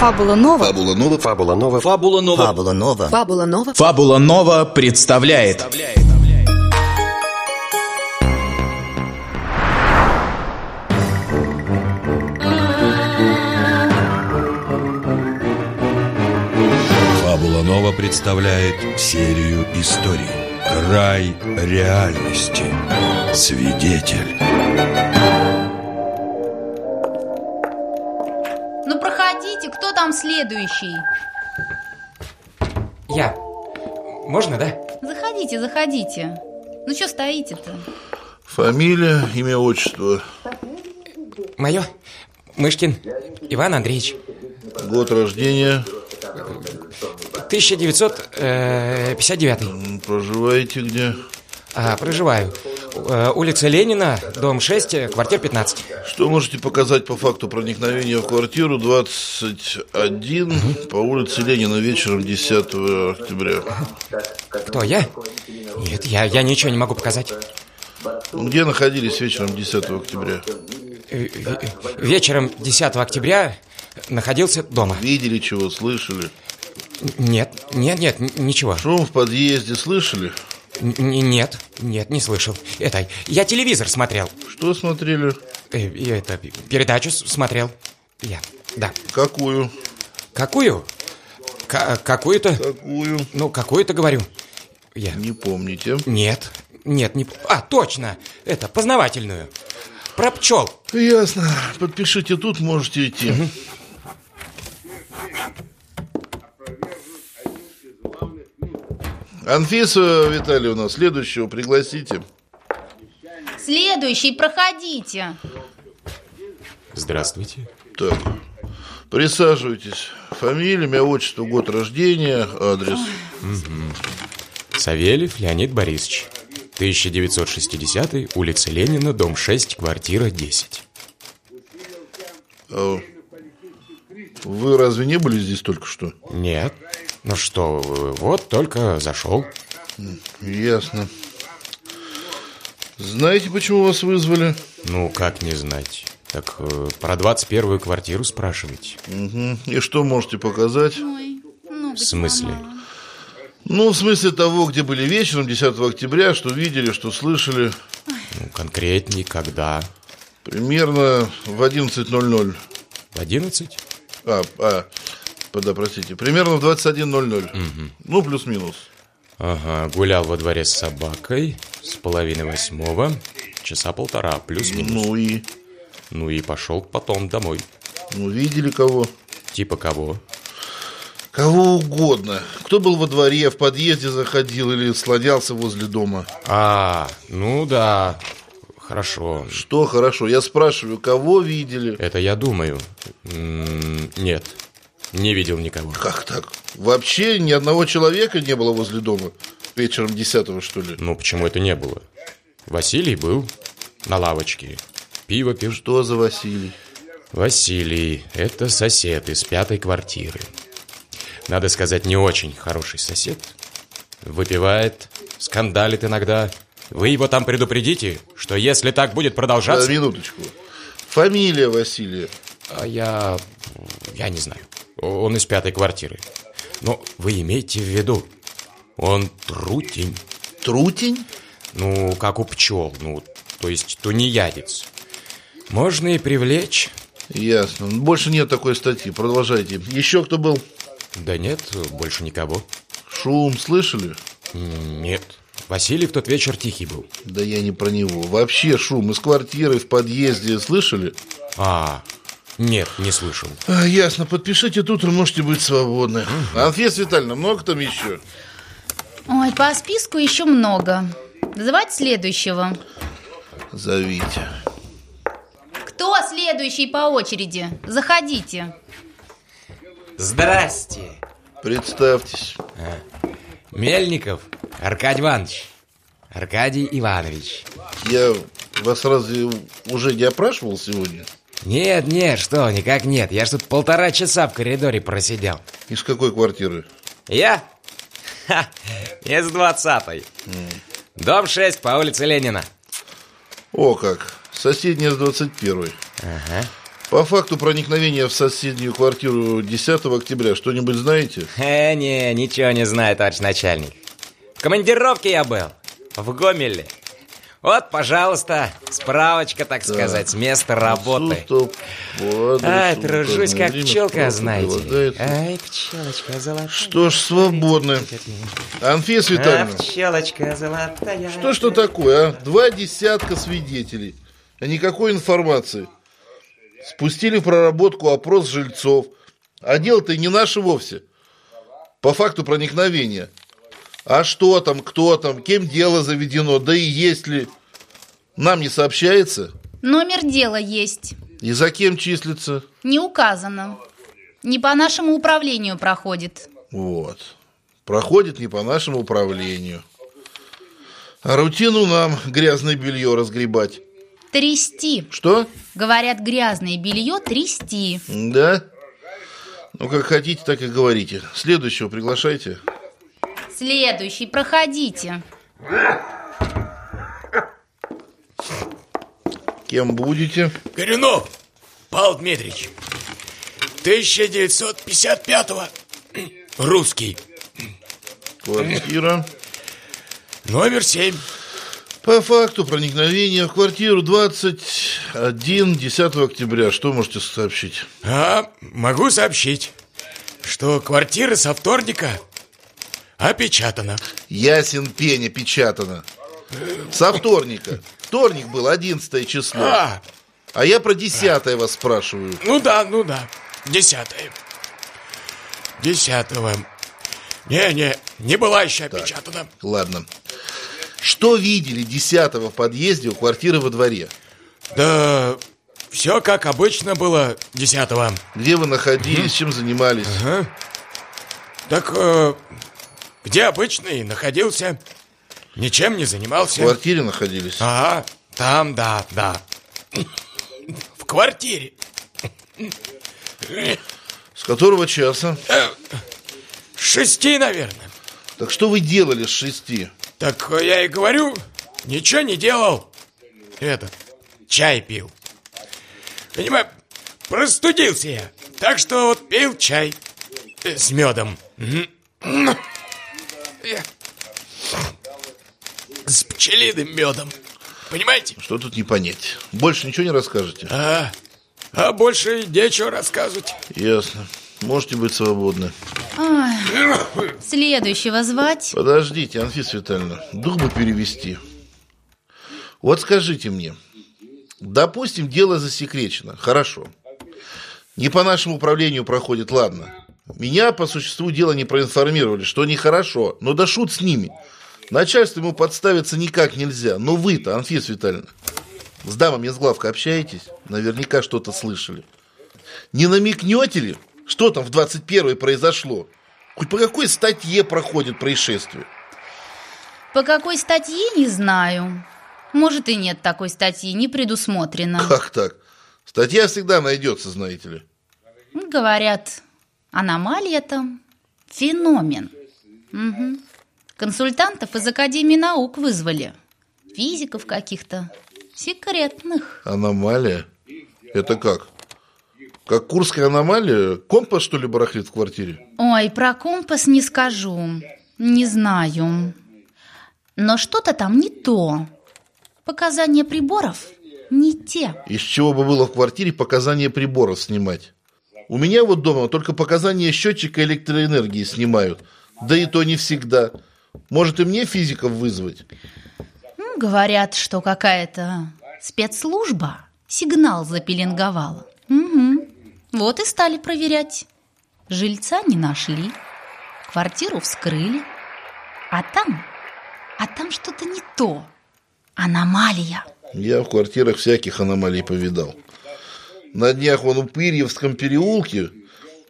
Фабула Нова. Фабула Нова. Фабула Нова. Фабула Нова. Фабула Нова. Фабула Нова. Фабула Нова представляет Фабула Нова представляет серию историй Край реальности Свидетель кто там следующий? Я. Можно, да? Заходите, заходите. Ну что стоите-то? Фамилия, имя, отчество. Мое? Мышкин Иван Андреевич. Год рождения. 1959. М, Проживаете где? А, проживаю. Э, Улица Ленина, дом 6, квартира 15. Что можете показать по факту проникновения в квартиру 21 по улице Ленина вечером 10 октября? Кто, я? Нет, я, я ничего не могу показать. Где находились вечером 10 октября? Э, ве- Вечером 10 октября находился дома. Видели чего, слышали? Нет, нет, нет, ничего. Шум в подъезде слышали? Н- Нет, нет, не слышал. Это, я телевизор смотрел. Что смотрели? Э, это, передачу смотрел. Я, да. Какую? Какую? Ка- какую-то, Какую? ну, какую-то говорю. Я. Не помните. Нет, нет, не... А, точно, это, познавательную. Про пчел. Ясно. Подпишите тут, можете идти. Анфиса Витальевна, следующего пригласите. Следующий, проходите. Здравствуйте. Так, присаживайтесь. Фамилия, имя, отчество, год рождения, адрес. Савельев Леонид Борисович. 1960 улица Ленина, дом 6, квартира 10. А Вы разве не были здесь только что? Нет. Ну что, вот только зашел. Ясно. Знаете, почему вас вызвали? Ну, как не знать. Так э, про 21-ю квартиру спрашиваете. Мгм. И что можете показать? Ой, много В смысле? Ну, в смысле того, где были вечером 10 октября, что видели, что слышали. Ну, конкретней, когда? Примерно в 11.00. В 11? А, а, да, простите. Примерно в 21.00. Ну, плюс-минус. Ага, гулял во дворе с собакой с половины восьмого, часа полтора, плюс-минус. Ну и... Ну и пошел потом домой. Ну, видели кого? Типа кого? Кого угодно. Кто был во дворе, в подъезде заходил или слонялся возле дома. А, ну да, хорошо. Что хорошо, я спрашиваю, кого видели? Это я думаю. М, Нет, не видел никого. Как так? Вообще ни одного человека не было возле дома? Вечером 10 что ли? Ну, почему это не было? Василий был на лавочке. Пиво пил. Что за Василий? Василий, это сосед из пятой квартиры. Надо сказать, не очень хороший сосед. Выпивает, скандалит иногда. Вы его там предупредите, что если так будет Да, продолжаться... минуточку. Фамилия Василия. А я... я не знаю. Он из пятой квартиры. Но вы имейте в виду, он трутень. Трутень? Ну, как у пчел, ну, то есть тунеядец. Можно и привлечь. Ясно. Больше нет такой статьи. Продолжайте. Еще кто был? Да нет, больше никого. Шум слышали? Нет. Василий в тот вечер тихий был. Да я не про него. Вообще шум из квартиры в подъезде слышали? А, нет, не слышал. А, ясно. Подпишите тут, и можете быть свободны. Анфиса Витальевна, много там еще? Ой, по списку еще много. Называть следующего. Зовите. Кто следующий по очереди? Заходите. Здрасте. Представьтесь. Мельников Аркадий Иванович. Аркадий Иванович. Я вас разве уже не опрашивал сегодня? Нет, нет, что, никак нет. Я ж тут полтора часа в коридоре просидел. Из какой квартиры? Я? Ха, из двадцатой. Дом 6 по улице Ленина. О как, соседняя с 21-й. Ага. По факту проникновения в соседнюю квартиру 10 октября что-нибудь знаете? Э, не, ничего не знаю, товарищ начальник. В командировке я был, в Гомеле. Вот, пожалуйста, справочка, так сказать, с места работы. Ай, тружусь как пчелка, знаете. Ай, пчелочка золотая. Что ж, свободны. Анфиса А, Витальевна, пчелочка золотая. что что такое, а? Два десятка свидетелей, а никакой информации. Спустили в проработку опрос жильцов. А дело-то не наше вовсе. По факту проникновения. А что там, кто там, кем дело заведено, да и есть ли. Нам не сообщается. Номер дела есть. И за кем числится. Не указано. Не по нашему управлению проходит. Вот. Проходит не по нашему управлению. А рутину нам грязное белье разгребать. Трясти. Что? Говорят, грязное белье трясти. Да? Ну, как хотите, так и говорите. Следующего приглашайте. Следующий, проходите. Кем будете? Горюнов Павел Дмитриевич 1955-го Русский Квартира. Номер 7 По факту проникновения в квартиру 21 10 октября. Что можете сообщить? А, могу сообщить Что квартира со вторника Опечатана Ясен пень опечатано. Со вторника. Вторник был 11 число. А, А я про 10 вас спрашиваю. ну да, ну да Десятое Десятого Не-не, не была еще опечатана Ладно. Что видели 10 в подъезде у квартиры во дворе? Да, все как обычно было десятого Где вы находились, чем занимались? Так, э, где обычно и находился Ничем не В занимался квартире находились? Ага, там, да, да. В квартире. С которого часа? С Шести, наверное. Так что вы делали с шести? Так э, я и говорю, ничего не делал. Этот, чай пил. Понимаю, простудился я. Так что вот пил чай э, с медом С пчелиным медом Понимаете? Что тут не понять? Больше ничего не расскажете? А, а больше нечего рассказывать Ясно. Можете быть свободны. Следующего звать. Подождите, Анфиса Витальевна, дух бы перевести. Вот скажите мне, допустим, дело засекречено, хорошо. Не по нашему управлению проходит, ладно. Меня по существу дела не проинформировали, что нехорошо, но да шут с ними. Начальству ему подставиться никак нельзя. Но вы-то, Анфиса Витальевна, с дамами из главка общаетесь? Наверняка что-то слышали. Не намекнете ли, что там в 21-й произошло? Хоть по какой статье проходит происшествие? По какой статье, не знаю. Может и нет такой статьи, не предусмотрено. Как так? Статья всегда найдется, знаете ли. Говорят, аномалия там феномен. Мгм. Консультантов из Академии наук вызвали. Физиков каких-то. Секретных. Аномалия? Это как? Как Курская аномалия? Компас, что ли, барахлит в квартире? Ой, про компас не скажу. Не знаю. Но что-то там не то. Показания приборов не те. Из чего бы было в квартире показания приборов снимать? У меня вот дома только показания счетчика электроэнергии снимают. Да и то не всегда. Может и мне физиков вызвать? Ну, Говорят, что какая-то спецслужба сигнал запеленговала. Угу. Вот и стали проверять. Жильца не нашли, квартиру вскрыли. А там, а там что-то не то. Аномалия. Я в квартирах всяких аномалий повидал. На днях вон у Пырьевском переулке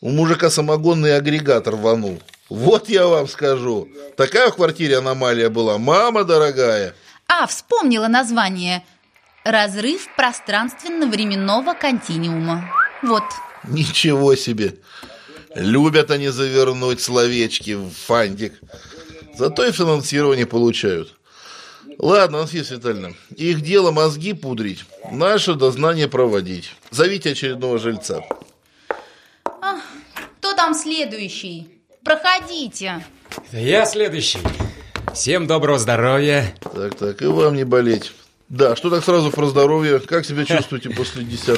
у мужика самогонный агрегатор рванул. Вот я вам скажу. Такая в квартире аномалия была, мама дорогая. А, вспомнила название. Разрыв пространственно-временного континиума. Вот. Ничего себе. Любят они завернуть словечки в фантик. Зато и финансирование получают. Ладно, Анфиса Витальевна, их дело мозги пудрить, наше дознание проводить. Зовите очередного жильца. Кто там следующий? Проходите. Я следующий. Всем доброго здоровья. Так, так, и вам не болеть. Да, что так сразу про здоровье? Как себя чувствуете после 10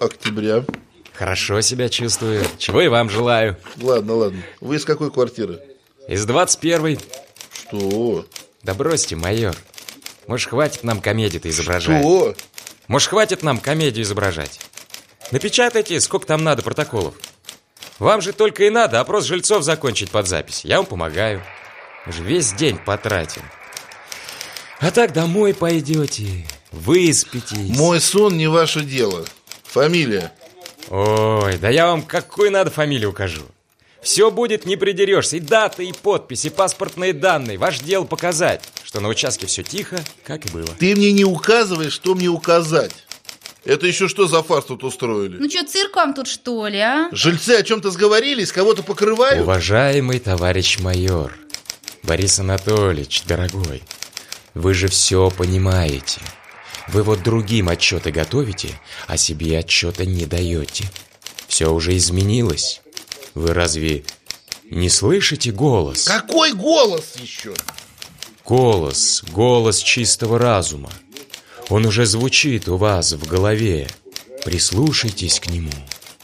октября? Хорошо себя чувствую. Чего и вам желаю. Ладно, ладно. Вы из какой квартиры? Из 21-й. Что? Да бросьте, майор. Может, хватит нам комедию-то изображать? Что? Может, хватит нам комедию изображать? Напечатайте, сколько там надо протоколов. Вам же только и надо опрос жильцов закончить под запись. Я вам помогаю. Мы же весь день потратим. А так домой пойдете, выспитесь. Мой сон не ваше дело. Фамилия? Ой, да я вам какую надо фамилию укажу. Все будет, не придерешься. И дата, и подпись, и паспортные данные. Ваш дело показать, что на участке все тихо, как и было. Ты мне не указываешь, что мне указать. Это еще что за фарс тут устроили? Ну что, цирк вам тут что ли, а? Жильцы о чем-то сговорились, кого-то покрывают? Уважаемый товарищ майор, Борис Анатольевич, дорогой, вы же все понимаете. Вы вот другим отчеты готовите, а себе отчета не даете. Все уже изменилось. Вы разве не слышите голос? Какой голос еще? Голос, голос чистого разума. Он уже звучит у вас в голове. Прислушайтесь к нему.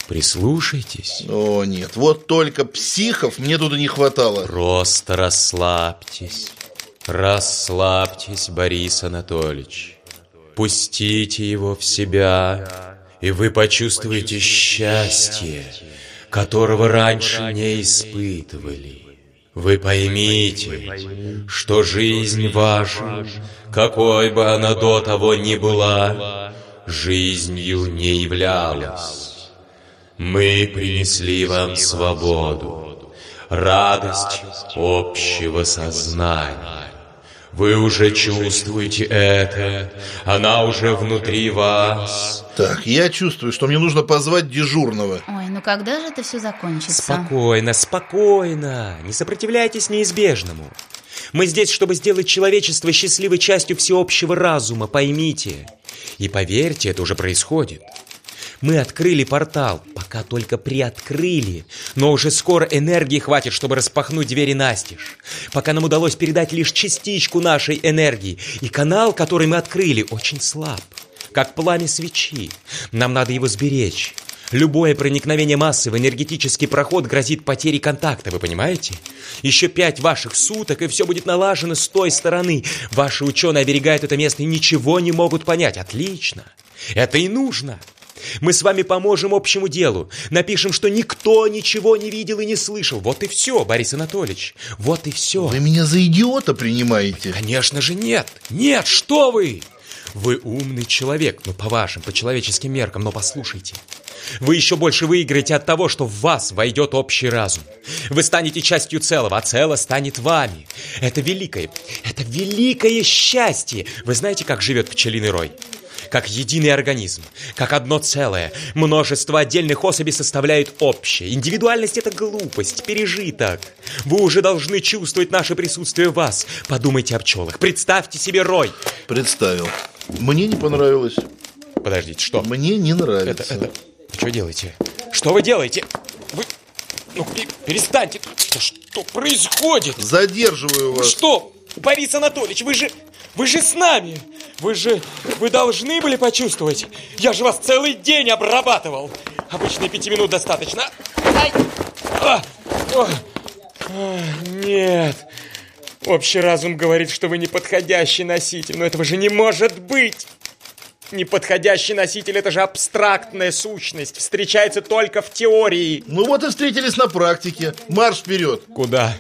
Прислушайтесь. О, нет, вот только психов мне тут и не хватало. Просто расслабьтесь. Расслабьтесь, Борис Анатольевич. Пустите его в себя, и вы почувствуете счастье, которого раньше не испытывали. Вы поймите, что жизнь ваша, какой бы она до того ни была, жизнью не являлась. Мы принесли вам свободу, радость общего сознания. Вы уже чувствуете это, она уже внутри вас. Так, я чувствую, что мне нужно позвать дежурного. Ой, ну когда же это все закончится? Спокойно, спокойно. Не сопротивляйтесь неизбежному. Мы здесь, чтобы сделать человечество счастливой частью всеобщего разума, поймите. И поверьте, это уже происходит. Мы открыли портал, пока только приоткрыли, но уже скоро энергии хватит, чтобы распахнуть двери настежь. Пока нам удалось передать лишь частичку нашей энергии, и канал, который мы открыли, очень слаб, как пламя свечи. Нам надо его сберечь. Любое проникновение массы в энергетический проход грозит потерей контакта, вы понимаете? Еще пять ваших суток, и все будет налажено с той стороны. Ваши ученые оберегают это место и ничего не могут понять. Отлично. Это и нужно. Мы с вами поможем общему делу. Напишем, что никто ничего не видел и не слышал. Вот и все, Борис Анатольевич. Вот и все. Вы меня за идиота принимаете? Конечно же нет. Нет, что вы? Вы умный человек, ну по вашим, по человеческим меркам, но послушайте. Вы еще больше выиграете от того, что в вас войдет общий разум. Вы станете частью целого, а целое станет вами. Это великое, это великое счастье. Вы знаете, как живет пчелиный рой? Как единый организм, как одно целое. Множество отдельных особей составляют общее. Индивидуальность – это глупость, пережиток. Вы уже должны чувствовать наше присутствие в вас. Подумайте о пчелах. Представьте себе рой. Представил. Мне не понравилось. Подождите, что? Мне не нравится. Это, это... Вы что делаете? Что вы делаете? Вы... Ну, перестаньте. Да что происходит? Задерживаю вас. Что? Борис Анатольевич, вы же... Вы же с нами! Вы же... Вы должны были почувствовать! Я же вас целый день обрабатывал! Обычно пяти минут достаточно. Ай! А! О! А, нет! Общий разум говорит, что вы неподходящий носитель, но этого же не может быть! Неподходящий носитель – это же абстрактная сущность, встречается только в теории. Ну вот и встретились на практике. Марш вперед. Куда?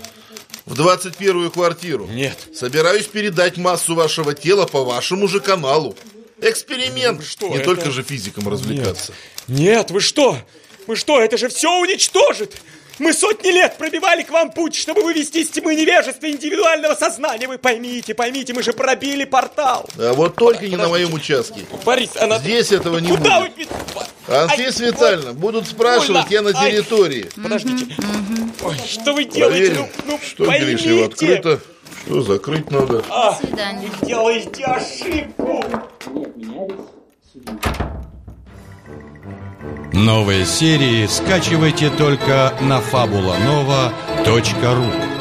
В 21-ю квартиру. Нет. Собираюсь передать массу вашего тела по вашему же каналу. Эксперимент. Что Не это? только же физикам развлекаться. Нет, вы что? Вы что, это же все уничтожит! Мы сотни лет пробивали к вам путь, чтобы вывести из тьмы невежества индивидуального сознания. Вы поймите, поймите, мы же пробили портал. А вот только не на моем участке. Борис, она... Здесь этого не Куда будет. вы... Анфиса Ай, Витальевна, будут спрашивать, я на территории. Подождите. Ой, что вы делаете? Проверим, Ну, ну, что поймите. Гришева открыто, Все, закрыть надо. До свидания. Делаете ошибку. Новые серии скачивайте только на fabulanova.ru